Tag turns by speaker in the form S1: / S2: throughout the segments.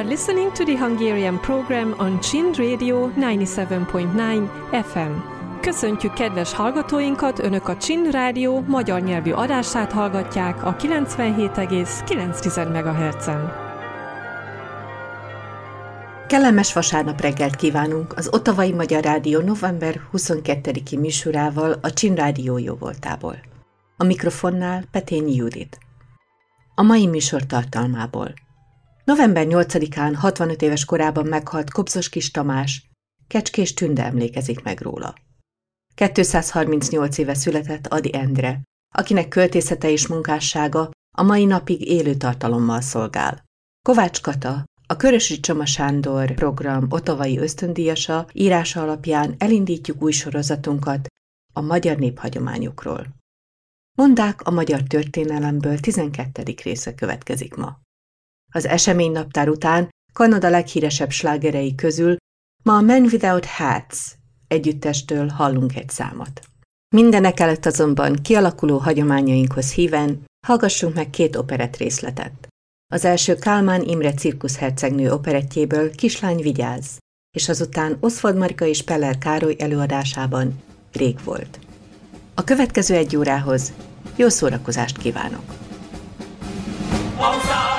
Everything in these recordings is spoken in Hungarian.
S1: are listening to the Hungarian program on Chin Radio 97.9 FM. Köszöntjük kedves hallgatóinkat, Önök a Chin Rádió magyar nyelvű adását hallgatják a 97,9 MHz-en.
S2: Kellemes vasárnap reggelt kívánunk az Otavai Magyar Rádió november 22-i műsorával a Csin Rádió jó voltából. A mikrofonnál Petény Judit. A mai műsor tartalmából. November 8-án 65 éves korában meghalt Kobzos Kis Tamás, Kecskés Tünde emlékezik meg róla. 238 éve született Adi Endre, akinek költészete és munkássága a mai napig élő tartalommal szolgál. Kovács Kata, a Körösi Csoma Sándor program otavai ösztöndíjasa írása alapján elindítjuk új sorozatunkat a magyar néphagyományokról. Mondák a magyar történelemből 12. része következik ma. Az eseménynaptár után Kanada leghíresebb slágerei közül ma a Men Without Hats együttestől hallunk egy számot. Mindenek előtt azonban kialakuló hagyományainkhoz híven hallgassunk meg két operett részletet. Az első Kálmán Imre cirkuszhercegnő operettjéből Kislány vigyáz, és azután Oszford Marika és Peller Károly előadásában Rég volt. A következő egy órához jó szórakozást kívánok! Hozzá!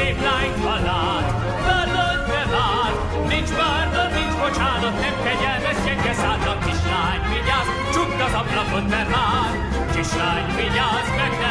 S3: Szép lányt, ha lát, vallod be már, nincs bárda, nincs bocsánat, nem kegyelmes, gyenge szádnak, kislány, vigyázz, csukd az ablakot, mert már, kislány, vigyázz, meg ne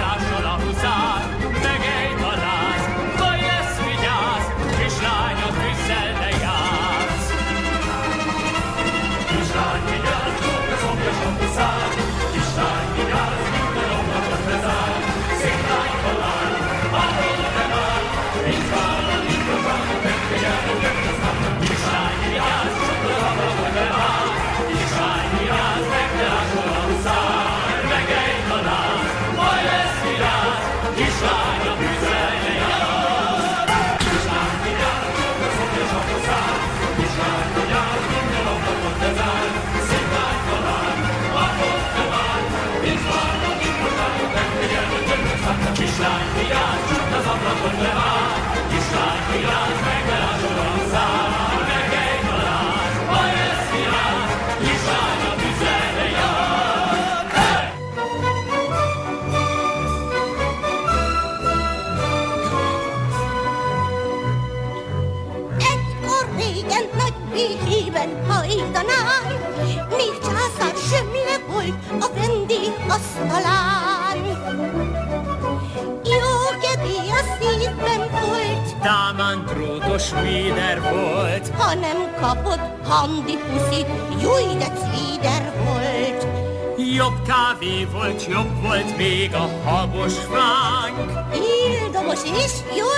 S4: Ildomos és jól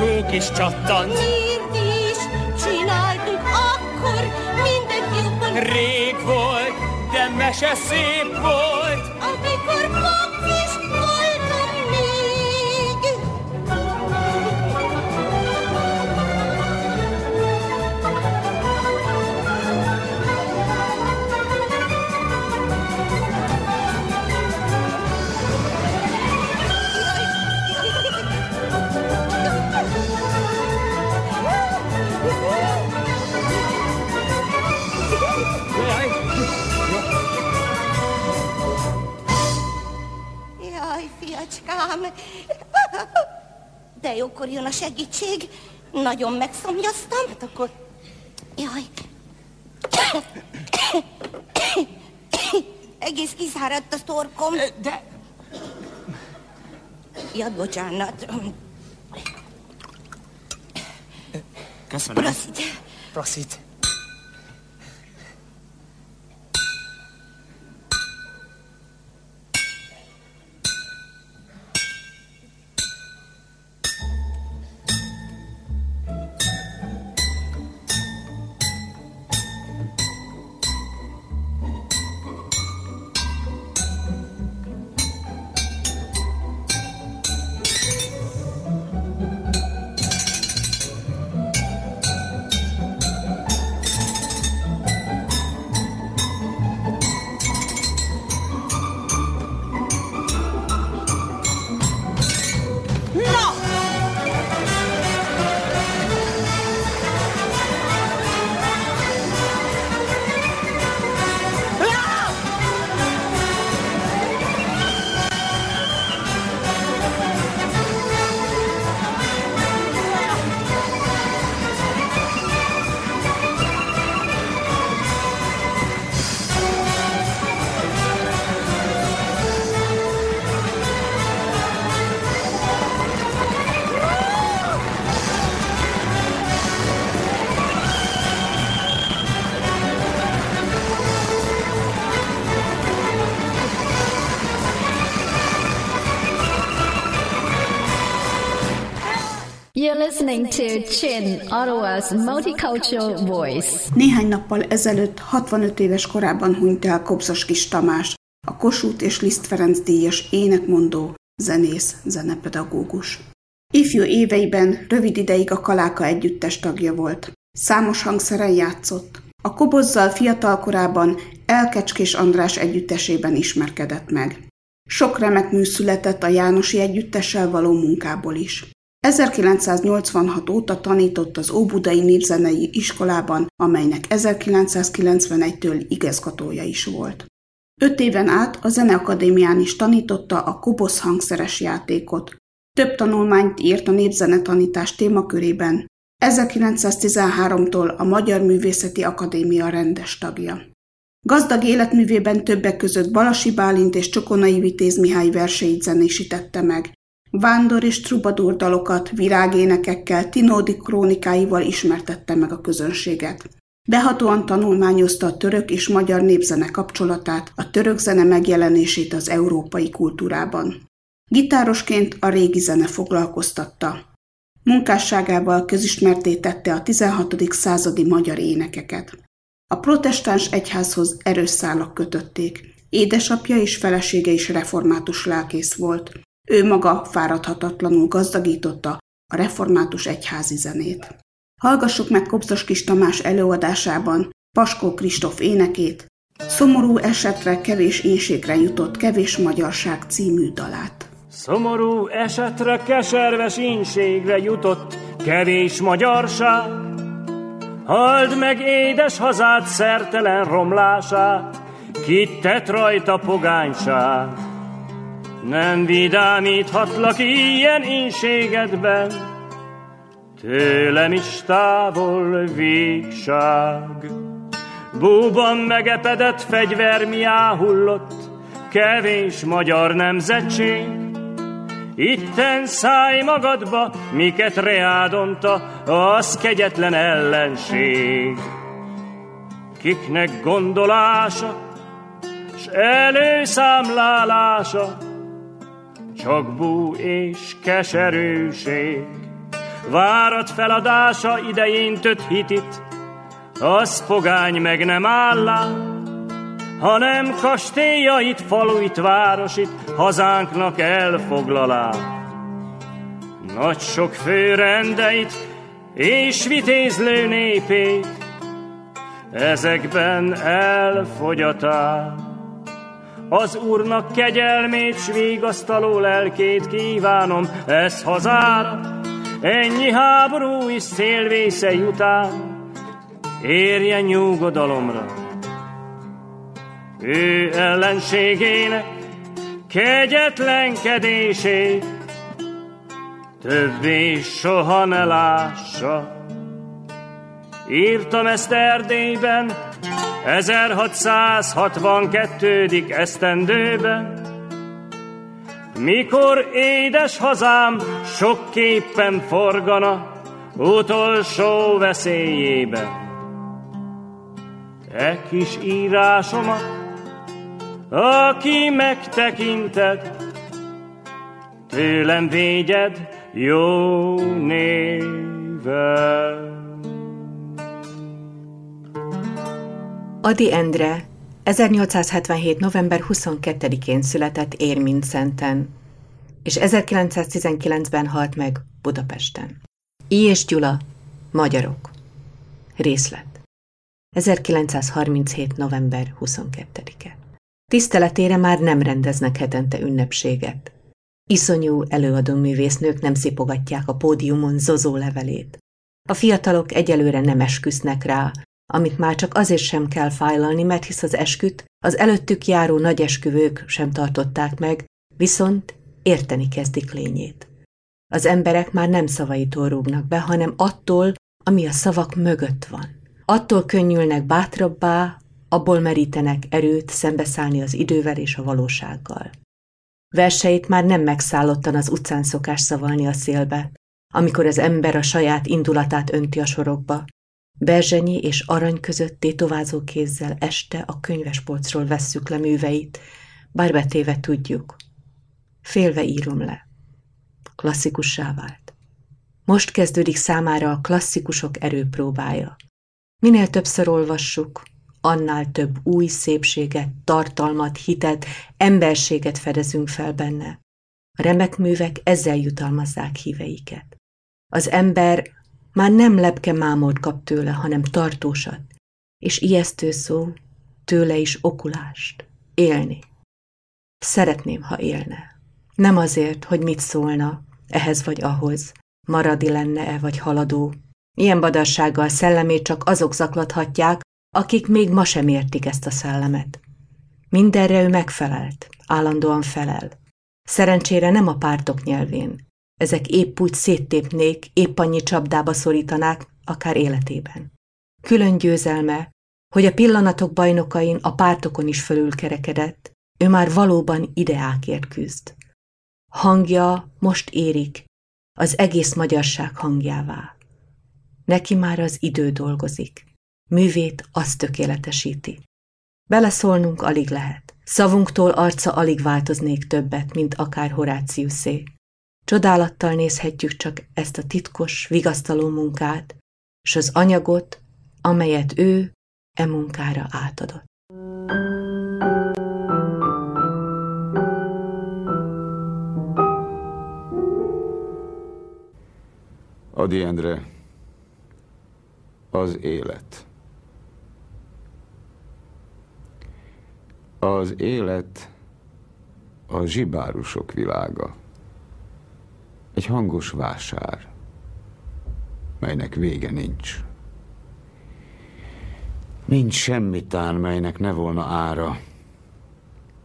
S3: Csók is csattant,
S4: miért is csináltunk akkor mindent jobban,
S3: rég volt, de mese szép volt.
S4: Nagyon megszomjaztam. Hát akkor... Jaj. Egész kiszáradt a torkom.
S5: De...
S4: Ja, bocsánat.
S5: Köszönöm.
S4: Prosit.
S5: Prosit.
S6: Listening to Chin, Ottawa's multicultural voice.
S7: Néhány nappal ezelőtt 65 éves korában hunyt el Kobzos Kis Tamás, a Kossuth és Liszt Ferenc díjas énekmondó, zenész, zenepedagógus. Ifjú éveiben rövid ideig a Kaláka együttes tagja volt. Számos hangszeren játszott. A Kobozzal fiatal korában Elkecskés András együttesében ismerkedett meg. Sok remek mű a Jánosi együttessel való munkából is. 1986 óta tanított az Óbudai Népzenei Iskolában, amelynek 1991-től igazgatója is volt. Öt éven át a Zeneakadémián is tanította a kobosz hangszeres játékot. Több tanulmányt írt a népzenetanítás témakörében. 1913-tól a Magyar Művészeti Akadémia rendes tagja. Gazdag életművében többek között Balasi Bálint és Csokonai Vitéz Mihály verseit zenésítette meg, Vándor és trubadur dalokat virágénekekkel, Tinódi krónikáival ismertette meg a közönséget. Behatóan tanulmányozta a török és magyar népzene kapcsolatát, a török zene megjelenését az európai kultúrában. Gitárosként a régi zene foglalkoztatta. Munkásságával közismerté tette a 16. századi magyar énekeket. A protestáns egyházhoz erős szálak kötötték. Édesapja és felesége is református lelkész volt. Ő maga fáradhatatlanul gazdagította a református egyházi zenét. Hallgassuk meg Kopszos Kis Tamás előadásában Paskó Kristóf énekét, Szomorú esetre kevés énségre jutott kevés magyarság című dalát.
S8: Szomorú esetre keserves ínségre jutott kevés magyarság, Hald meg édes hazád szertelen romlását, Kit tett rajta pogányság. Nem vidámíthatlak ilyen ínségedben, Tőlem is távol végság. Búban megepedett fegyver mi áhullott, Kevés magyar nemzetség, Itten szállj magadba, miket reádonta az kegyetlen ellenség. Kiknek gondolása, s előszámlálása, csak bú és keserűség. Várat feladása idején tött hitit, az pogány meg nem állá, hanem kastélyait, faluit, városit hazánknak elfoglalá. Nagy sok főrendeit és vitézlő népét ezekben elfogyatá. Az Úrnak kegyelmét, s vigasztaló lelkét kívánom, ez hazára, ennyi háború és szélvésze után, érjen nyugodalomra ő ellenségének kegyetlenkedését, többé soha ne lássa. Írtam ezt Erdélyben, 1662. esztendőben, mikor édes hazám sokképpen forgana utolsó veszélyébe. E kis írásomat, aki megtekinted, tőlem védjed jó néven.
S2: Adi Endre 1877. november 22-én született Érminszenten, és 1919-ben halt meg Budapesten. I. és Gyula, Magyarok. Részlet. 1937. november 22-e. Tiszteletére már nem rendeznek hetente ünnepséget. Iszonyú előadó művésznők nem szipogatják a pódiumon zozó levelét. A fiatalok egyelőre nem esküsznek rá, amit már csak azért sem kell fájlalni, mert hisz az esküt az előttük járó nagy esküvők sem tartották meg, viszont érteni kezdik lényét. Az emberek már nem szavaitól rúgnak be, hanem attól, ami a szavak mögött van. Attól könnyülnek bátrabbá, abból merítenek erőt szembeszállni az idővel és a valósággal. Verseit már nem megszállottan az utcán szokás szavalni a szélbe, amikor az ember a saját indulatát önti a sorokba, Berzsenyi és arany között tétovázó kézzel este a könyvespolcról vesszük le műveit, bár betéve tudjuk. Félve írom le. Klasszikussá vált. Most kezdődik számára a klasszikusok erőpróbája. Minél többször olvassuk, annál több új szépséget, tartalmat, hitet, emberséget fedezünk fel benne. A remek művek ezzel jutalmazzák híveiket. Az ember már nem lepke mámolt kap tőle, hanem tartósat, és ijesztő szó, tőle is okulást, élni. Szeretném, ha élne. Nem azért, hogy mit szólna, ehhez vagy ahhoz, maradi lenne-e vagy haladó. Ilyen badarsággal szellemét csak azok zaklathatják, akik még ma sem értik ezt a szellemet. Mindenre ő megfelelt, állandóan felel. Szerencsére nem a pártok nyelvén, ezek épp úgy széttépnék, épp annyi csapdába szorítanák, akár életében. Külön győzelme, hogy a pillanatok bajnokain a pártokon is fölülkerekedett, ő már valóban ideákért küzd. Hangja most érik, az egész magyarság hangjává. Neki már az idő dolgozik, művét azt tökéletesíti. Beleszólnunk alig lehet, szavunktól arca alig változnék többet, mint akár Horáciuszé. Csodálattal nézhetjük csak ezt a titkos, vigasztaló munkát, és az anyagot, amelyet ő e munkára átadott.
S9: Adi Endre, az élet. Az élet a zsibárusok világa. Egy hangos vásár, melynek vége nincs. Nincs semmitán, melynek ne volna ára.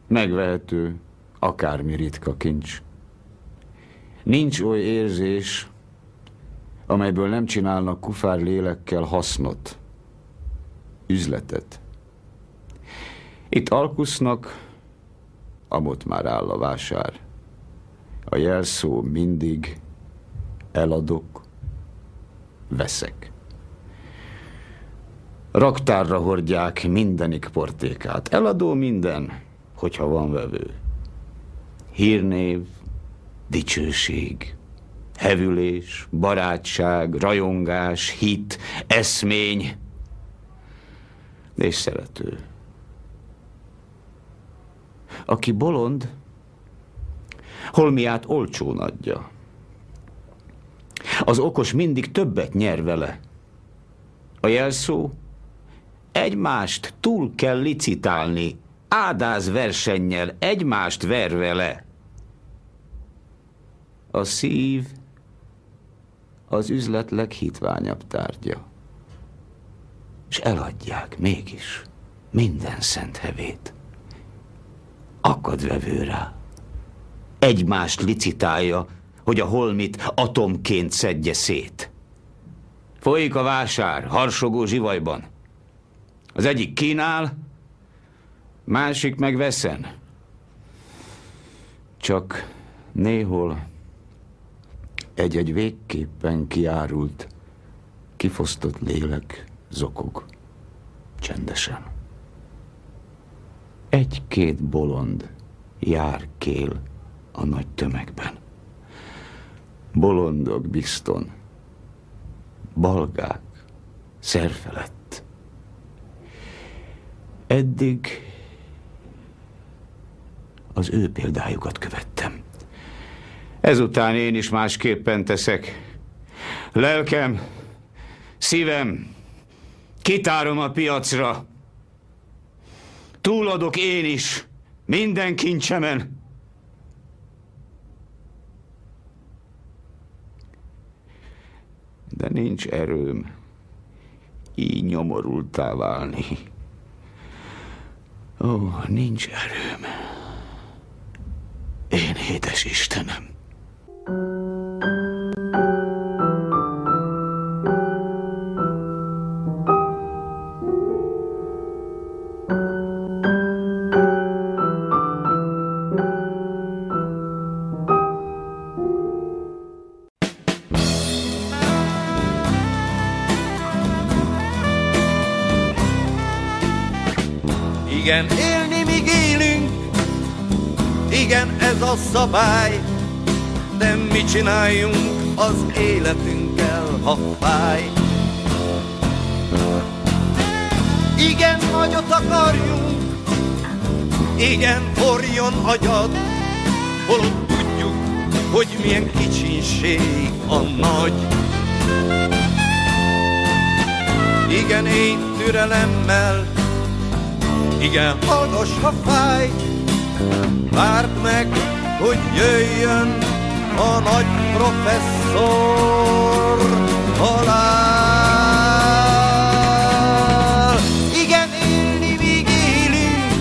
S9: Megvehető, akármi ritka kincs. Nincs oly érzés, amelyből nem csinálnak kufár lélekkel hasznot, üzletet. Itt alkusznak, amott már áll a vásár. A jelszó mindig eladok, veszek. Raktárra hordják mindenik portékát. Eladó minden, hogyha van vevő. Hírnév, dicsőség, hevülés, barátság, rajongás, hit, eszmény és szerető. Aki bolond, holmiát olcsón adja. Az okos mindig többet nyer vele. A jelszó egymást túl kell licitálni, ádáz versennyel, egymást ver vele. A szív az üzlet leghitványabb tárgya. És eladják mégis minden szent hevét. Akad vevő rá egymást licitálja, hogy a holmit atomként szedje szét. Folyik a vásár, harsogó zsivajban. Az egyik kínál, másik meg veszen. Csak néhol egy-egy végképpen kiárult, kifosztott lélek zokog csendesen. Egy-két bolond jár kél a nagy tömegben. Bolondok bizton, balgák, szerfelett. Eddig az ő példájukat követtem. Ezután én is másképpen teszek. Lelkem, szívem, kitárom a piacra. Túladok én is, minden kincsemen. De nincs erőm így nyomorultá válni. Ó, nincs erőm. Én édes Istenem.
S10: Igen, szabály, de mit csináljunk az életünkkel, ha fáj? Igen, nagyot akarjunk, igen, forjon agyad, holott tudjuk, hogy milyen kicsinség a nagy. Igen, én türelemmel, igen, hallgass, ha fáj, várd meg, hogy jöjjön a nagy professzor halál. Igen, élni még élünk,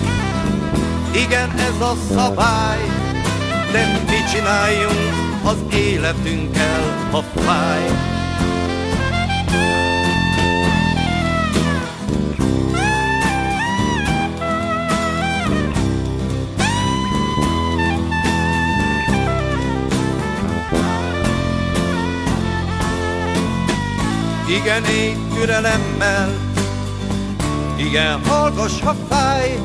S10: igen, ez a szabály, de mit csináljunk az életünkkel, ha fáj? Igen, én türelemmel, igen, hallgass, ha fáj,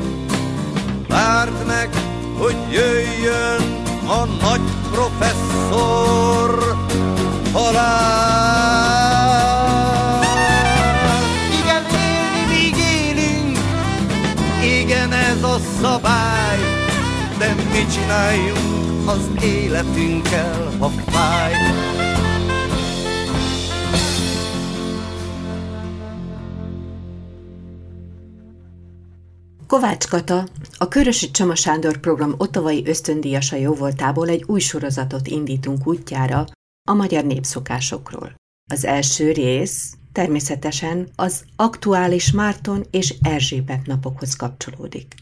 S10: várd meg, hogy jöjjön a nagy professzor halál. Igen, élni még élünk, igen, ez a szabály, de mit csináljunk az életünkkel, ha fáj?
S2: Kovács Kata, a Körösi Csama Sándor program ottavai ösztöndíjasa jóvoltából egy új sorozatot indítunk útjára a magyar népszokásokról. Az első rész természetesen az aktuális Márton és Erzsébet napokhoz kapcsolódik.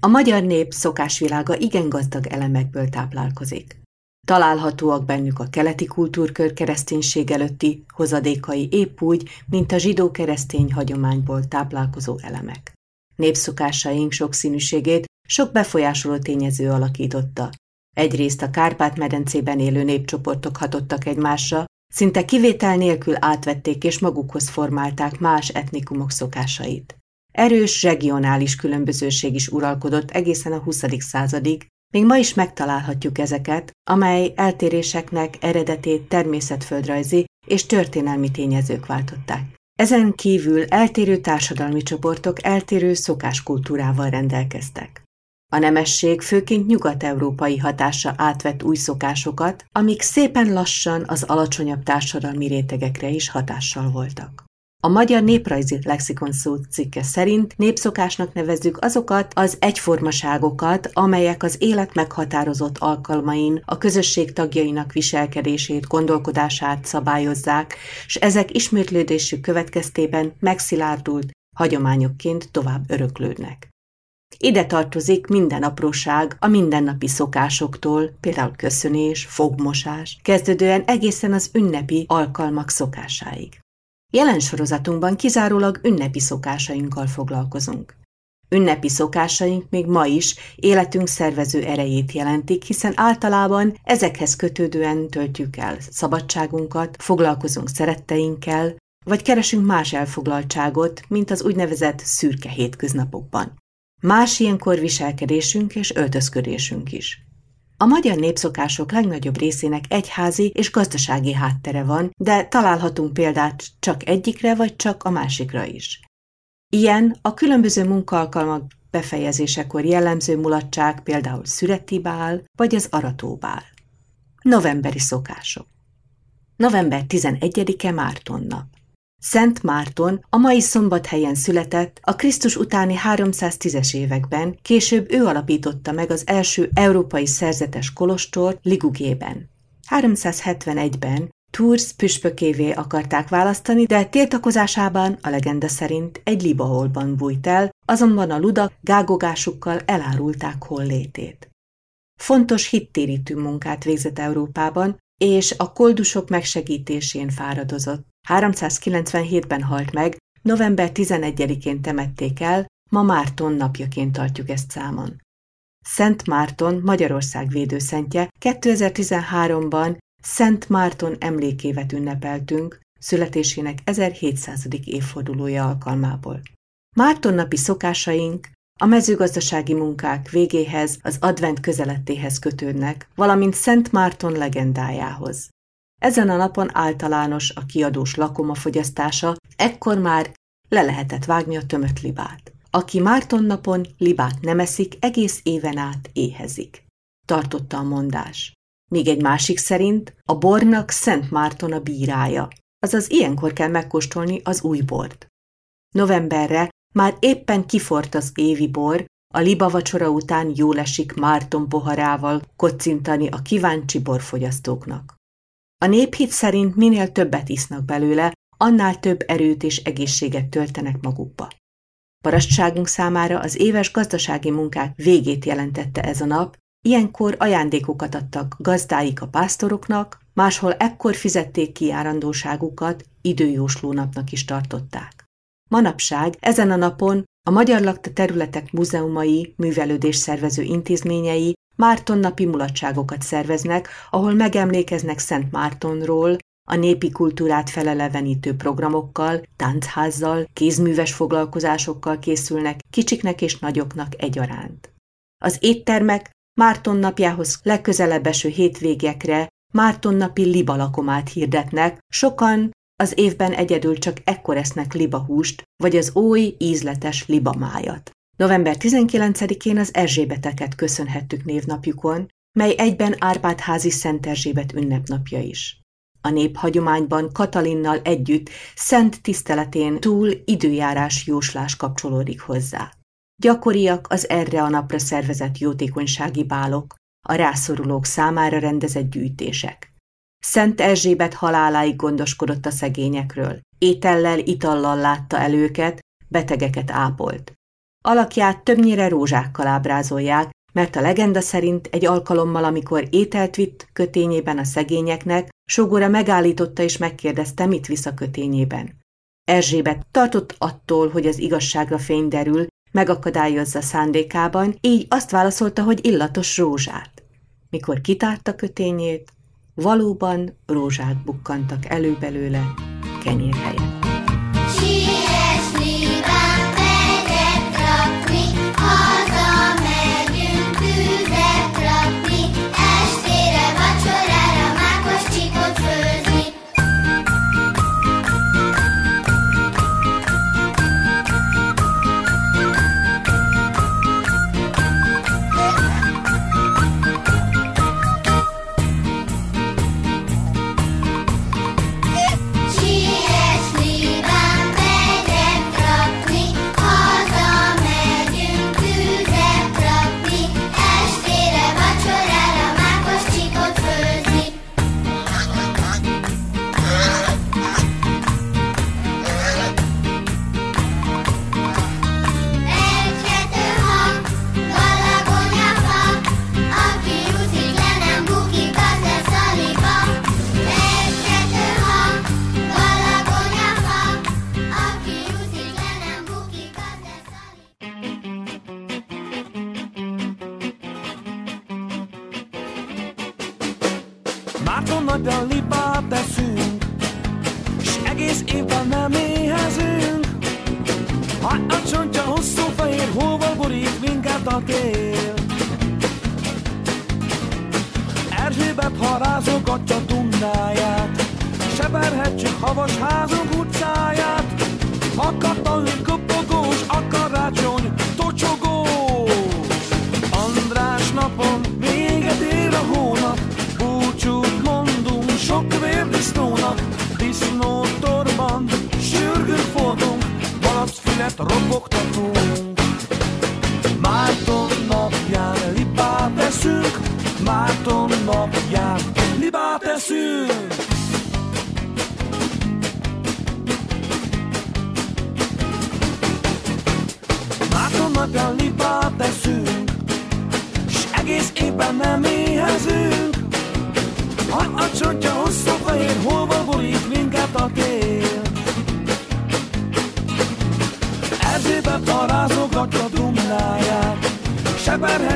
S2: A magyar nép szokásvilága igen gazdag elemekből táplálkozik. Találhatóak bennük a keleti kultúrkör kereszténység előtti hozadékai épp úgy, mint a zsidó-keresztény hagyományból táplálkozó elemek. Népszokásaink sokszínűségét sok befolyásoló tényező alakította. Egyrészt a Kárpát-medencében élő népcsoportok hatottak egymásra, szinte kivétel nélkül átvették és magukhoz formálták más etnikumok szokásait. Erős regionális különbözőség is uralkodott egészen a 20. századig, még ma is megtalálhatjuk ezeket, amely eltéréseknek eredetét természetföldrajzi és történelmi tényezők váltották. Ezen kívül eltérő társadalmi csoportok eltérő szokáskultúrával rendelkeztek. A nemesség főként nyugat-európai hatása átvett új szokásokat, amik szépen lassan az alacsonyabb társadalmi rétegekre is hatással voltak. A Magyar Néprajzi Lexikon szó cikke szerint népszokásnak nevezzük azokat az egyformaságokat, amelyek az élet meghatározott alkalmain a közösség tagjainak viselkedését, gondolkodását szabályozzák, és ezek ismétlődésük következtében megszilárdult hagyományokként tovább öröklődnek. Ide tartozik minden apróság a mindennapi szokásoktól, például köszönés, fogmosás, kezdődően egészen az ünnepi alkalmak szokásáig. Jelen sorozatunkban kizárólag ünnepi szokásainkkal foglalkozunk. Ünnepi szokásaink még ma is életünk szervező erejét jelentik, hiszen általában ezekhez kötődően töltjük el szabadságunkat, foglalkozunk szeretteinkkel, vagy keresünk más elfoglaltságot, mint az úgynevezett szürke hétköznapokban. Más ilyenkor viselkedésünk és öltözködésünk is. A magyar népszokások legnagyobb részének egyházi és gazdasági háttere van, de találhatunk példát csak egyikre vagy csak a másikra is. Ilyen a különböző munkaalkalmak befejezésekor jellemző mulatság például szüreti bál vagy az aratóbál. Novemberi szokások November 11-e Márton nap. Szent Márton a mai szombathelyen született, a Krisztus utáni 310-es években, később ő alapította meg az első európai szerzetes kolostort Ligugében. 371-ben Tours püspökévé akarták választani, de tiltakozásában a legenda szerint egy libaholban bújt el, azonban a ludak gágogásukkal elárulták hollétét. Fontos hittérítő munkát végzett Európában, és a koldusok megsegítésén fáradozott. 397-ben halt meg, november 11-én temették el, ma Márton napjaként tartjuk ezt számon. Szent Márton Magyarország védőszentje 2013-ban Szent Márton emlékévet ünnepeltünk, születésének 1700. évfordulója alkalmából. Márton napi szokásaink a mezőgazdasági munkák végéhez, az advent közelettéhez kötődnek, valamint Szent Márton legendájához. Ezen a napon általános a kiadós lakoma fogyasztása, ekkor már le lehetett vágni a tömött libát. Aki Márton napon libát nem eszik, egész éven át éhezik. Tartotta a mondás. Míg egy másik szerint a bornak Szent Márton a bírája, azaz ilyenkor kell megkóstolni az új bort. Novemberre már éppen kifort az évi bor, a liba vacsora után jól esik Márton poharával kocintani a kíváncsi borfogyasztóknak. A néphit szerint minél többet isznak belőle, annál több erőt és egészséget töltenek magukba. Parasztságunk számára az éves gazdasági munkák végét jelentette ez a nap, ilyenkor ajándékokat adtak gazdáik a pásztoroknak, máshol ekkor fizették ki járandóságukat, időjósló napnak is tartották. Manapság ezen a napon a magyar lakta területek múzeumai, művelődés szervező intézményei Márton napi mulatságokat szerveznek, ahol megemlékeznek Szent Mártonról, a népi kultúrát felelevenítő programokkal, táncházzal, kézműves foglalkozásokkal készülnek kicsiknek és nagyoknak egyaránt. Az éttermek Márton napjához legközelebb eső hétvégekre Márton napi libalakomát hirdetnek, sokan az évben egyedül csak ekkor esznek libahúst, vagy az új, ízletes libamájat. November 19-én az Erzsébeteket köszönhettük névnapjukon, mely egyben Árpád házi Szent Erzsébet ünnepnapja is. A néphagyományban Katalinnal együtt szent tiszteletén túl időjárás jóslás kapcsolódik hozzá. Gyakoriak az erre a napra szervezett jótékonysági bálok, a rászorulók számára rendezett gyűjtések. Szent Erzsébet haláláig gondoskodott a szegényekről, étellel, itallal látta el betegeket ápolt. Alakját többnyire rózsákkal ábrázolják, mert a legenda szerint egy alkalommal, amikor ételt vitt kötényében a szegényeknek, sogora megállította és megkérdezte, mit visz a kötényében. Erzsébet tartott attól, hogy az igazságra fény derül, megakadályozza szándékában, így azt válaszolta, hogy illatos rózsát. Mikor kitárta kötényét, valóban rózsák bukkantak elő belőle kenyér helyett.
S11: Márton napján lipát teszünk, s egész évben nem éhezünk. Ha a csontja hosszú fehér, hóval borít minket a tél. Erzsébet, ha rázogatja tundáját, seperhetjük havas házunk utcáját. Ha katalin kopogós, a malacfület ropogtatunk. Márton napján libát eszünk, Márton napján libát eszünk.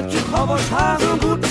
S11: Kicsit havas házunk
S12: után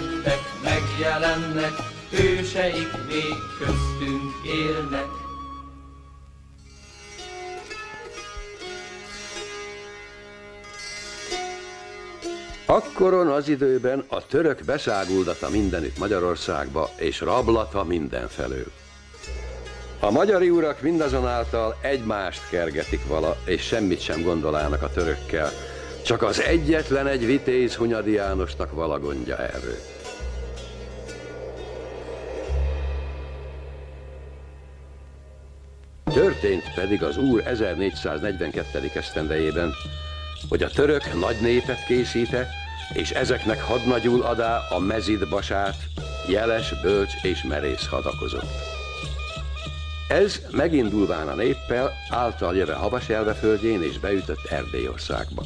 S12: tettek megjelennek, hőseik még köztünk élnek.
S13: Akkoron az időben a török beszáguldata mindenütt Magyarországba, és rablata mindenfelől. A magyari urak mindazonáltal egymást kergetik vala, és semmit sem gondolának a törökkel, csak az egyetlen egy vitéz Hunyadi Jánosnak vala gondja erről. Történt pedig az úr 1442. esztendejében, hogy a török nagy népet készíte, és ezeknek hadnagyul adá a mezid basát, jeles, bölcs és merész hadakozott. Ez megindulván a néppel, által jöve Havas földjén és beütött Erdélyországba.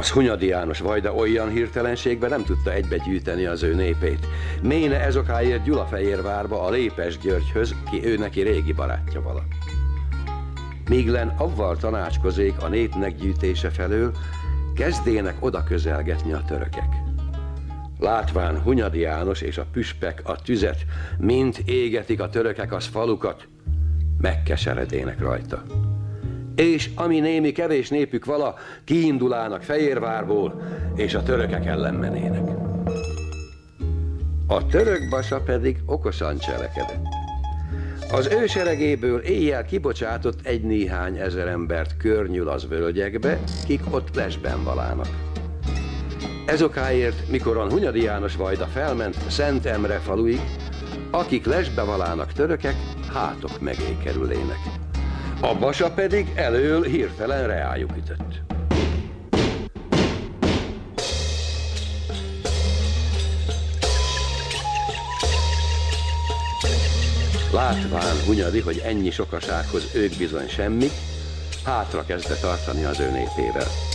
S13: Az Hunyadi János Vajda olyan hirtelenségben nem tudta egybegyűjteni az ő népét. Méne ezokáért Gyulafehérvárba a Lépes Györgyhöz, ki ő neki régi barátja vala. Míglen avval tanácskozik a népnek gyűjtése felől, kezdének oda közelgetni a törökek. Látván Hunyadi János és a püspek a tüzet, mint égetik a törökek az falukat, megkeseredének rajta. És ami némi kevés népük vala, kiindulának Fehérvárból, és a törökek ellen menének. A török basa pedig okosan cselekedett. Az ő seregéből éjjel kibocsátott egy néhány ezer embert környül az völgyekbe, kik ott lesben valának. Ez okáért, mikor a Hunyadi János Vajda felment Szent Emre faluig, akik lesbe valának törökek, hátok megé kerülének. A basa pedig elől hirtelen reájuk ütött. Látván Hunyadi, hogy ennyi sokasághoz ők bizony semmik, hátra kezdte tartani az ő népével.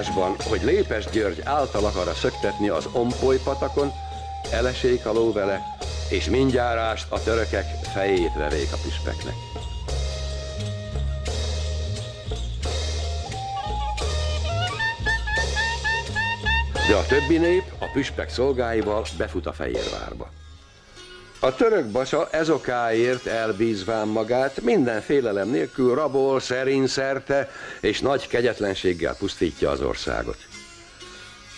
S13: A futásban, hogy Lépes György által akar szöktetni az Ompoly patakon, elesék a ló vele, és mindjárást a törökek fejét verék a püspeknek. De a többi nép a püspek szolgáival befut a Fehérvárba. A török basa ezokáért elbízván magát, minden félelem nélkül rabol, szerint szerte, és nagy kegyetlenséggel pusztítja az országot.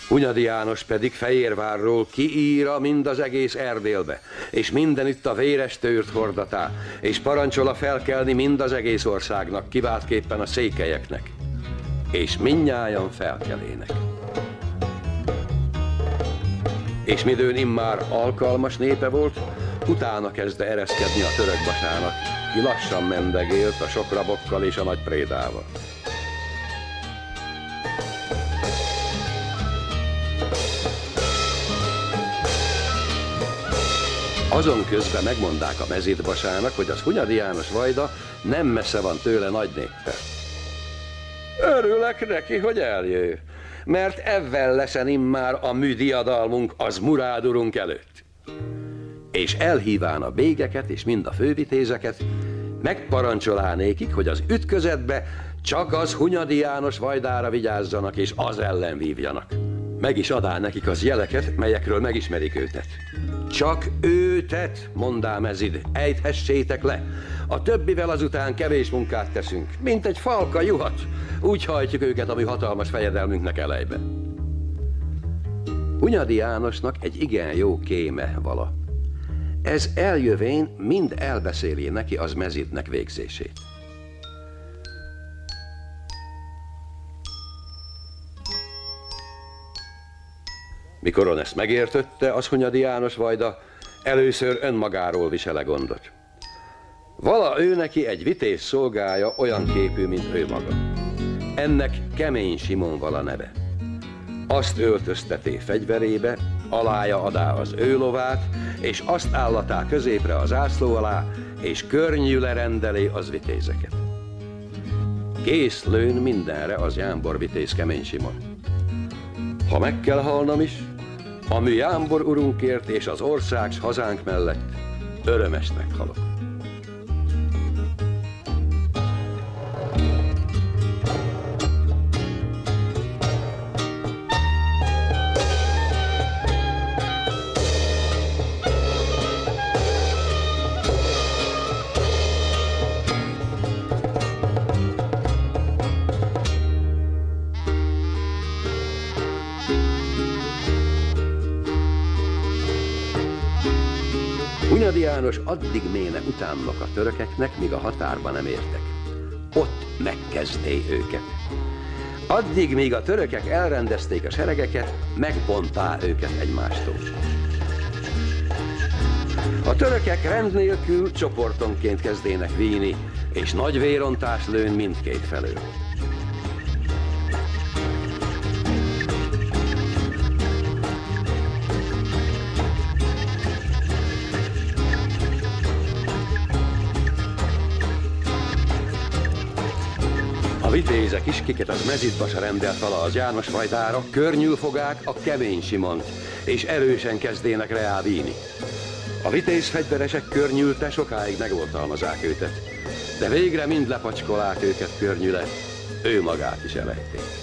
S13: Hunyadi János pedig Fehérvárról kiíra mind az egész Erdélbe, és mindenütt a véres tőrt hordatá, és parancsola felkelni mind az egész országnak, kiváltképpen a székelyeknek, és minnyájan felkelének és midőn immár alkalmas népe volt, utána kezdte ereszkedni a török basának, ki lassan mendegélt a sok rabokkal és a nagy prédával. Azon közben megmondák a mezítbasának, hogy az Hunyadi János Vajda nem messze van tőle nagy néppel. Örülök neki, hogy eljő mert ezzel leszen immár a mű diadalmunk az murádurunk előtt. És elhíván a bégeket és mind a fővitézeket, megparancsolánékik, hogy az ütközetbe csak az Hunyadi János vajdára vigyázzanak és az ellen vívjanak. Meg is adál nekik az jeleket, melyekről megismerik őtet. Csak őtet, mondá mezid, ejthessétek le. A többivel azután kevés munkát teszünk, mint egy falka juhat. Úgy hajtjuk őket, ami hatalmas fejedelmünknek elejbe. Hunyadi Jánosnak egy igen jó kéme vala. Ez eljövén mind elbeszéli neki az mezidnek végzését. Mikor ezt megértette, az Hunyadi János Vajda először önmagáról visele gondot. Vala ő neki egy vitéz szolgája olyan képű, mint ő maga. Ennek Kemény Simon vala neve. Azt öltözteté fegyverébe, alája adá az ő lovát, és azt állatá középre az ászló alá, és környűle rendelé az vitézeket. Kész lőn mindenre az jámbor vitéz Kemény Simon. Ha meg kell halnom is, a mi jámbor urunkért és az ország hazánk mellett örömesnek halok. János addig méne utánnak a törökeknek, míg a határba nem értek. Ott megkezdné őket. Addig, míg a törökek elrendezték a seregeket, megbontá őket egymástól. A törökek rend nélkül csoportonként kezdének víni, és nagy vérontás lőn mindkét felől. Vitézek is, kiket az mezitbasa rendelt vala az János Vajdára, környülfogák a kemény Simont, és erősen kezdének reávíni. A vitéz fegyveresek környülte sokáig megoltalmazák őtet, de végre mind lepacskolák őket környüle, ő magát is elették.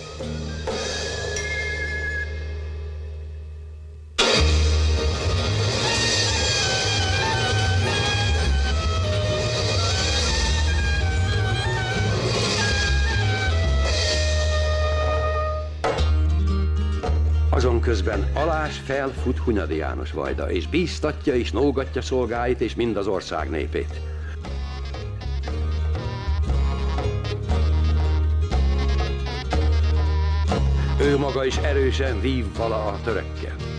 S13: Alás felfut Hunyadi János Vajda, és bíztatja és nógatja szolgáit és mind az ország népét. Ő maga is erősen vív vala a törökkel.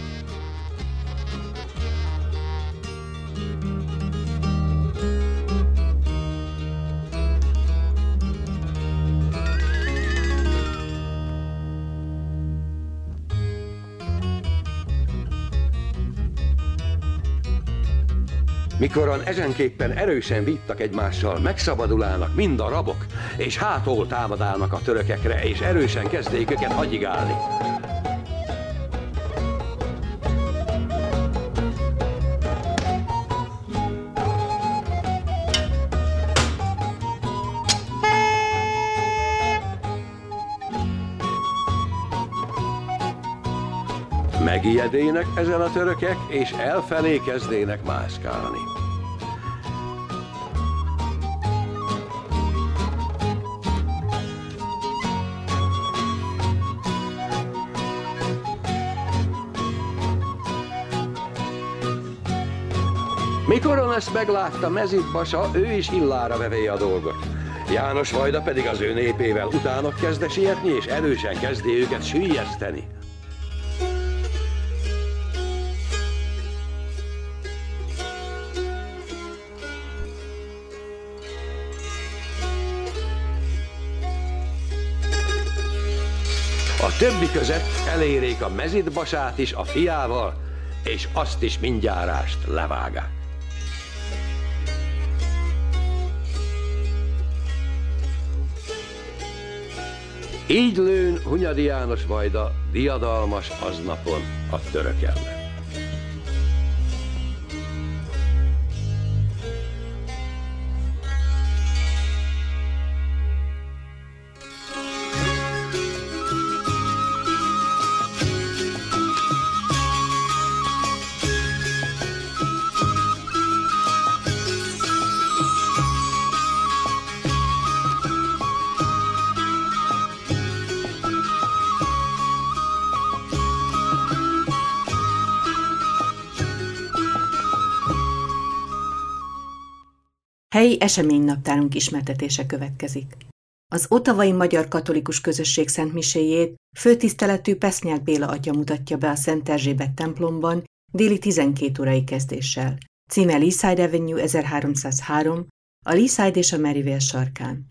S13: Mikoron ezenképpen erősen vittak egymással, megszabadulának mind a rabok, és hától támadálnak a törökekre, és erősen kezdték őket hagyigálni. Megijedének ezen a törökek, és elfelé kezdének mászkálni. Mikoron ezt meglátta mezitbasa, ő is illára vevé a dolgot. János Vajda pedig az ő népével utána kezde sietni, és erősen kezdi őket sűjeszteni. Többi között elérék a mezitbasát is a fiával, és azt is mindjárást levágák. Így lőn Hunyadi János Vajda diadalmas aznapon a török ellen.
S2: Helyi eseménynaptárunk ismertetése következik. Az Otavai Magyar Katolikus Közösség Szentmiséjét főtiszteletű Pesznyák Béla atya mutatja be a Szent Erzsébet templomban déli 12 órai kezdéssel. Címe Leaside Avenue 1303, a Leaside és a Maryvale sarkán.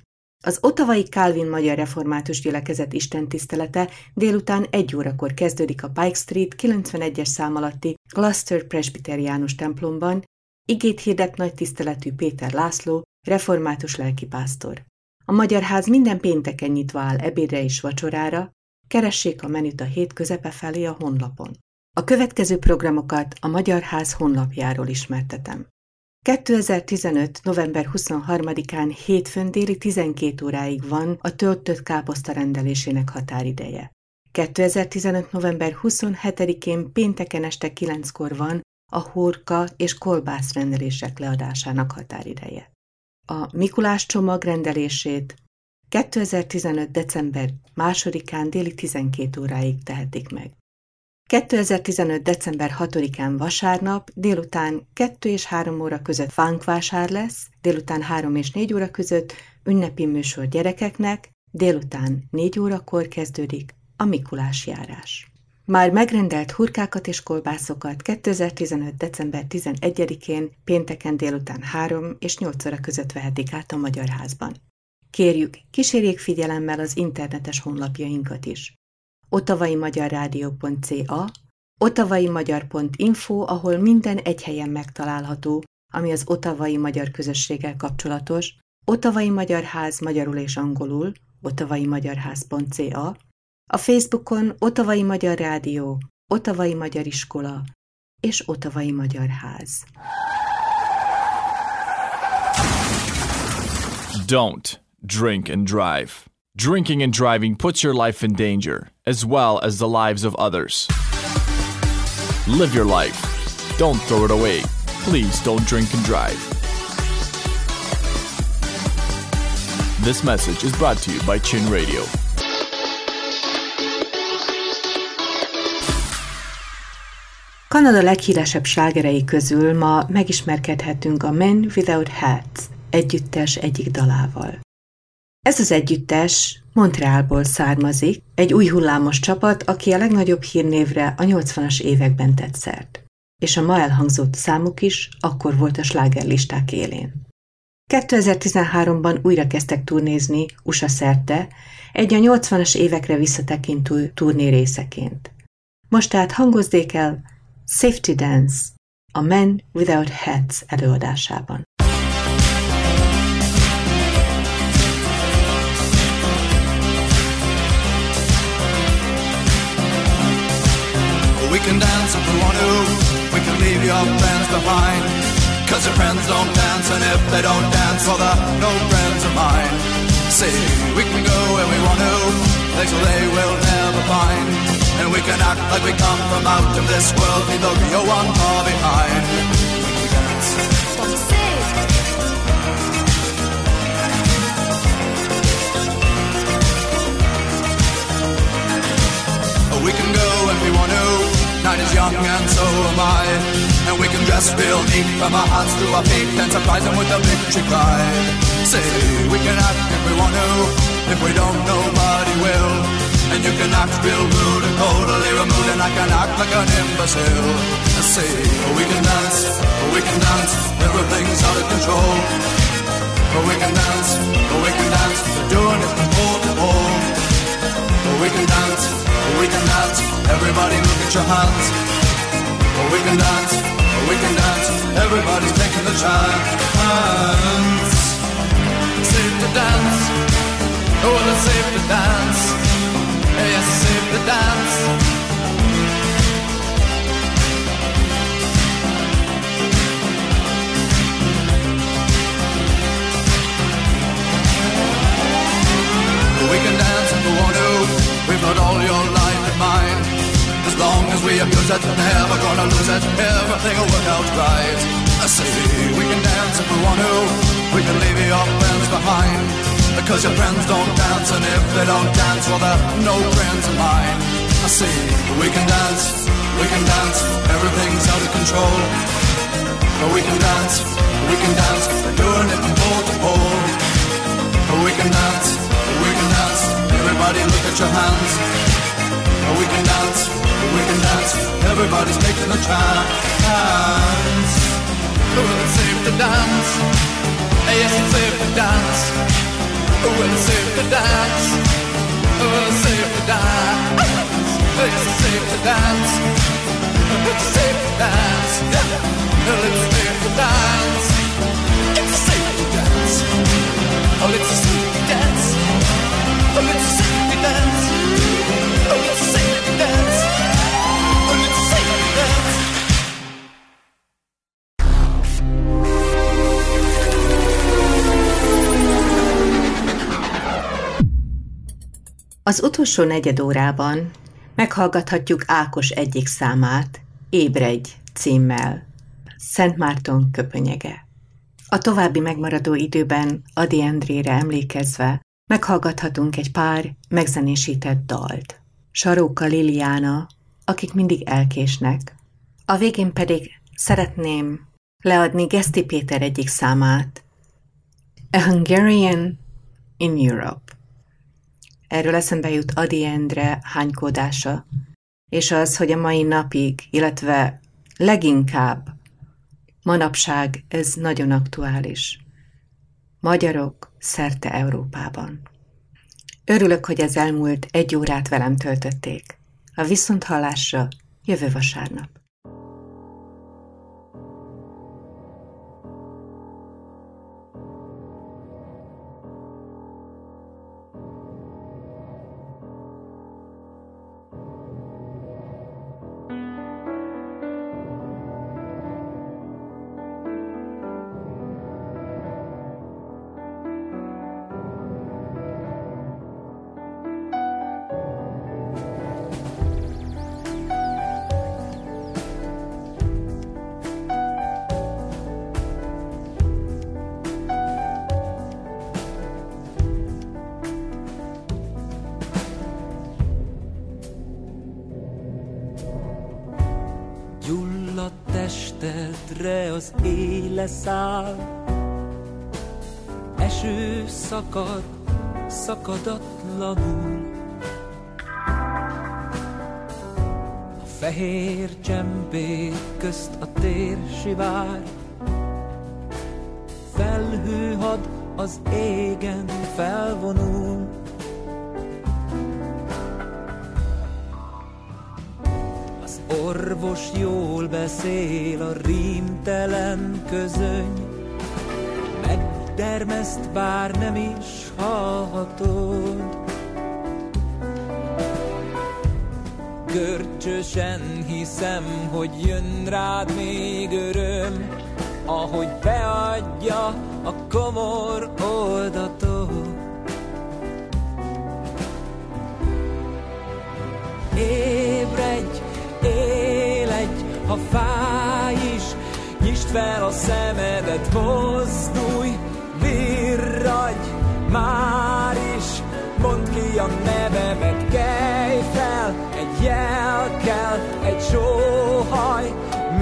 S2: Az Otavai Calvin Magyar Református Gyülekezet istentisztelete délután egy órakor kezdődik a Pike Street 91-es szám alatti Gloucester Presbyteriánus templomban, Igét hirdet nagy tiszteletű Péter László, református lelkipásztor. A Magyar Ház minden pénteken nyitva áll ebédre és vacsorára, keressék a menüt a hét közepe felé a honlapon. A következő programokat a Magyar Ház honlapjáról ismertetem. 2015. november 23-án hétfőn déli 12 óráig van a töltött káposzta rendelésének határideje. 2015. november 27-én pénteken este 9-kor van a hurka és kolbász rendelések leadásának határideje. A Mikulás csomag rendelését 2015. december 2-án déli 12 óráig tehetik meg. 2015. december 6-án vasárnap délután 2 és 3 óra között fánkvásár lesz, délután 3 és 4 óra között ünnepi műsor gyerekeknek, délután 4 órakor kezdődik a Mikulás járás. Már megrendelt hurkákat és kolbászokat 2015. december 11-én pénteken délután 3 és 8 óra között vehetik át a Magyar Házban. Kérjük, kísérjék figyelemmel az internetes honlapjainkat is. otavaimagyarrádió.ca otavaimagyar.info, ahol minden egy helyen megtalálható, ami az otavai magyar közösséggel kapcsolatos, Otavai Magyar Ház magyarul és angolul, otavaimagyarház.ca, a Facebookon Otavai Magyar Rádió, Otavai Magyar Iskola és Otavai Magyar Ház.
S14: Don't drink and drive. Drinking and driving puts your life in danger, as well as the lives of others. Live your life. Don't throw it away. Please don't drink and drive. This message is brought to you by Chin Radio.
S2: Kanada leghíresebb slágerei közül ma megismerkedhetünk a Men Without Hats együttes egyik dalával. Ez az együttes Montrealból származik, egy új hullámos csapat, aki a legnagyobb hírnévre a 80-as években tett szert. És a ma elhangzott számuk is akkor volt a slágerlisták élén. 2013-ban újra kezdtek turnézni USA szerte, egy a 80-as évekre visszatekintő turné részeként. Most tehát hangozdék el Safety Dance a Men Without Hats előadásában.
S15: We can dance if we want to. We can leave your friends behind. Cause your friends don't dance, and if they don't dance, well, they're no friends of mine. See, we can go where we want to, places they will never find. And we can act like we come from out of this world, leave the real one far behind. We can dance. We can go when we want to. Night is young and so am I. And we can dress real neat from our hearts to our feet and surprise them with a victory cry. Say, we can act if we want to. If we don't, nobody will. And you can act real rude and totally removed, and I can act like an imbecile. I Say, oh, we can dance, oh, we can dance, everything's out of control. But we can dance, we can dance, we're doing it from pole to pole. We can dance, we can dance, everybody look at your hands. Oh, We can dance, oh, we can dance, everybody's taking the chance. Safe to dance, oh, it's safe to dance. Yes, safe dance. We can dance. We've all your life. As long as we never gonna lose it. Everything will work out right. I we can dance. We can leave your friends behind. Because your friends don't dance, and if they don't dance, well, they're no friends of mine. I see, we can dance, we can dance. Everything's out of control. But we can dance, we can dance. We're doing it from pole to pole. But We can dance, we can dance. Everybody look at your hands. But We can dance, we can dance. Everybody's making a chance. Well, it's safe to dance. Yes, it's safe to dance. We'll save the dance. We'll save the dance.
S2: Az utolsó negyed órában meghallgathatjuk Ákos egyik számát, Ébredj címmel, Szent Márton köpönyege. A további megmaradó időben Adi Endrére emlékezve meghallgathatunk egy pár megzenésített dalt. Saróka Liliana, akik mindig elkésnek. A végén pedig szeretném leadni Geszti Péter egyik számát, A Hungarian in Europe. Erről eszembe jut Adi Endre hánykódása, és az, hogy a mai napig, illetve leginkább manapság ez nagyon aktuális. Magyarok szerte Európában. Örülök, hogy az elmúlt egy órát velem töltötték. A viszonthallásra jövő vasárnap.
S16: Az éle száll. Eső szakad, szakadatlanul. A fehér csempék közt a tér sivár, felhőhad az égen felvonul. Orvos jól beszél a rímtelen közöny, megdermeszt, bár nem is hallhatod. Görcsösen hiszem, hogy jön rád még öröm, ahogy beadja a komor oldatot. Éledj, ha fáj is, nyisd fel a szemedet, mozdulj, virradj, már is, mondd ki a nevemet, kelj fel, egy jel kell, egy sóhaj,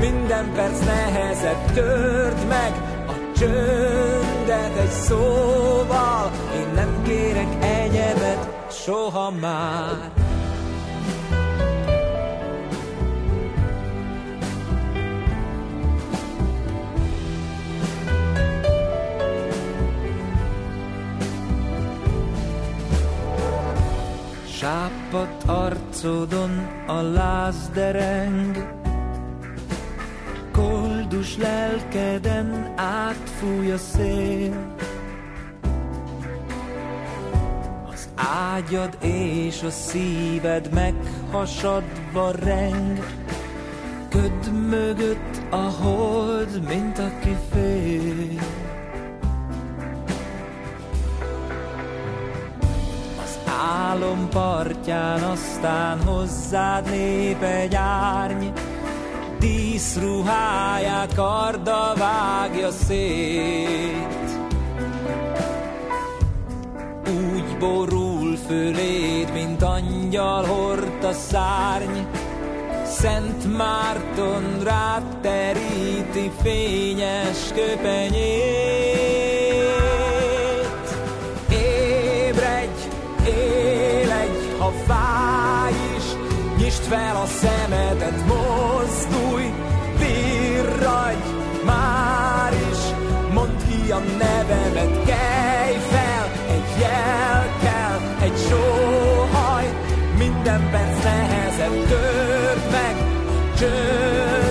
S16: minden perc nehezebb, törd meg a csöndet egy szóval, én nem kérek egyebet soha már. Sápadt arcodon a láz dereng, koldus lelkeden átfúj a szél. Az ágyad és a szíved meghasadva reng, köd mögött a hold, mint aki fél. Álom partján aztán hozzád lép egy árny, díszruháját karda vágja szét. Úgy borul föléd, mint angyal hordta szárny, Szent Márton rád teríti fényes köpenyét. Fáj is, nyisd fel a szemedet, mozdulj, virradj, már is, mondd ki a nevemet, kelj fel, egy jel kell, egy sóhaj, minden perc nehezebb, törd meg a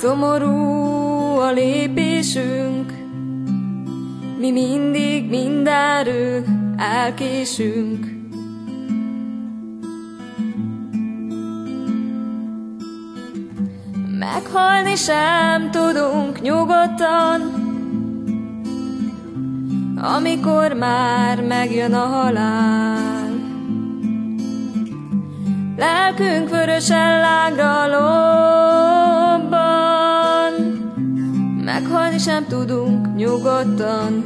S17: szomorú a lépésünk, Mi mindig mindenről elkésünk. Meghalni sem tudunk nyugodtan, amikor már megjön a halál. Lelkünk vörösen lobban, meghalni sem tudunk nyugodtan.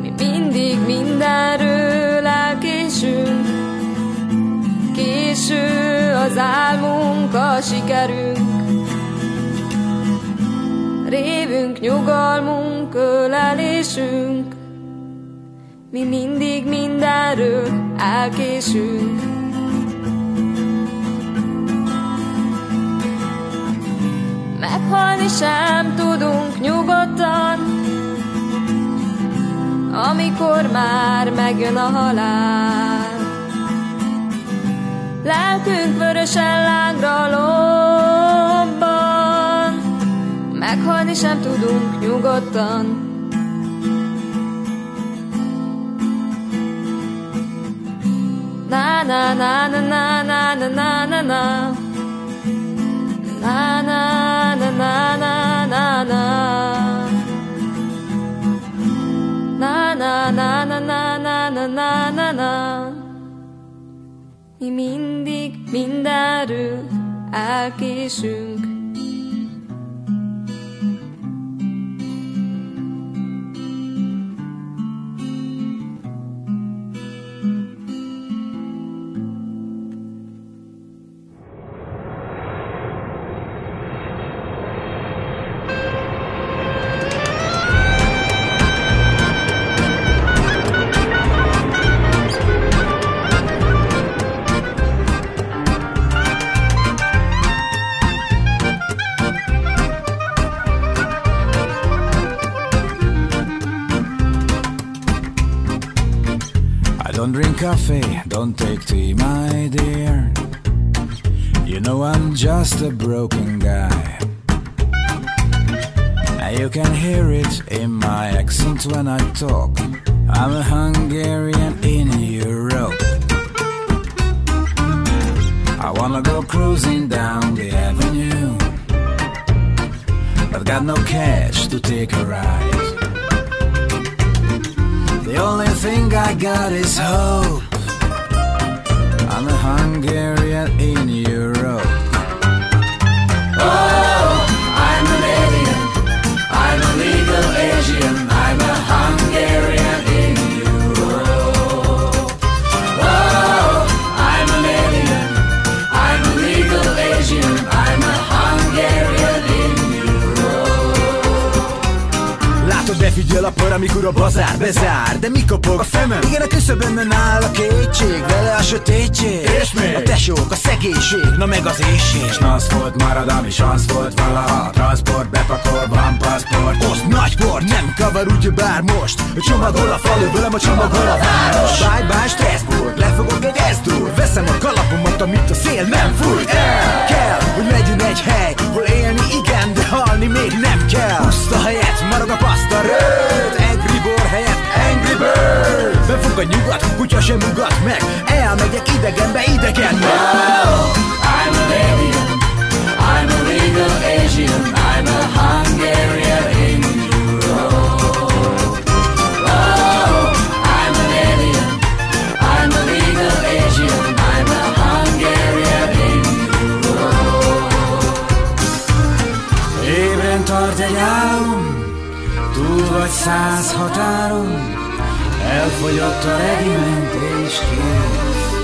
S17: Mi mindig mindenről elkésünk, késő az álmunk, a sikerünk. Révünk, nyugalmunk, ölelésünk, mi mindig mindenről elkésünk. Meghalni sem tudunk nyugodtan, amikor már megjön a halál. Lelkünk vörösen lángra lobban, meghalni sem tudunk nyugodtan. Na na na na na na na na na Na na na na na na Mi mindig mindenről elkésünk
S18: Don't drink coffee, don't take tea, my dear. You know I'm just a broken guy. And you can hear it in my accent when I talk. I'm a Hungarian in Europe. I wanna go cruising down the avenue, I've got no cash to take a ride. The only thing I got is hope. I'm a Hungarian in Europe. Befigyel a par, amikor a bazár bezár De mi kopog a szemem? Igen, a küszöbömön áll a kétség Vele a sötétség. És még? A tesók, a szegénység, na meg az éjség. És az volt marad, ami az volt valaha. Transport bepakol, van paszport. Oszt nagy port, nem kavar úgy bár most Csomagol a falu, velem a csomagol a város. Bye bye Strasbourg, lefogok egy ezdúr Veszem a kalapomat, amit a szél nem fújt el. Kell, hogy legyen egy hely, hol élni igen, de halni még nem kell. Puszta helyett marad a paszta röd. Angry bor helyett Angry Bird. Befog a nyugat, kutya sem ugat meg. Elmegyek idegenbe, idegen. Meg
S8: Oh, I'm an alien. I'm a legal Asian. I'm a Hungarian
S18: száz határon Elfogyott a regiment és kész.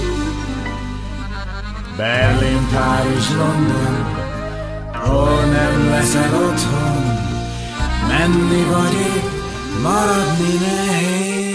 S18: Berlin, Párizs, London Hol nem leszel otthon. Menni vagy itt, maradni nehéz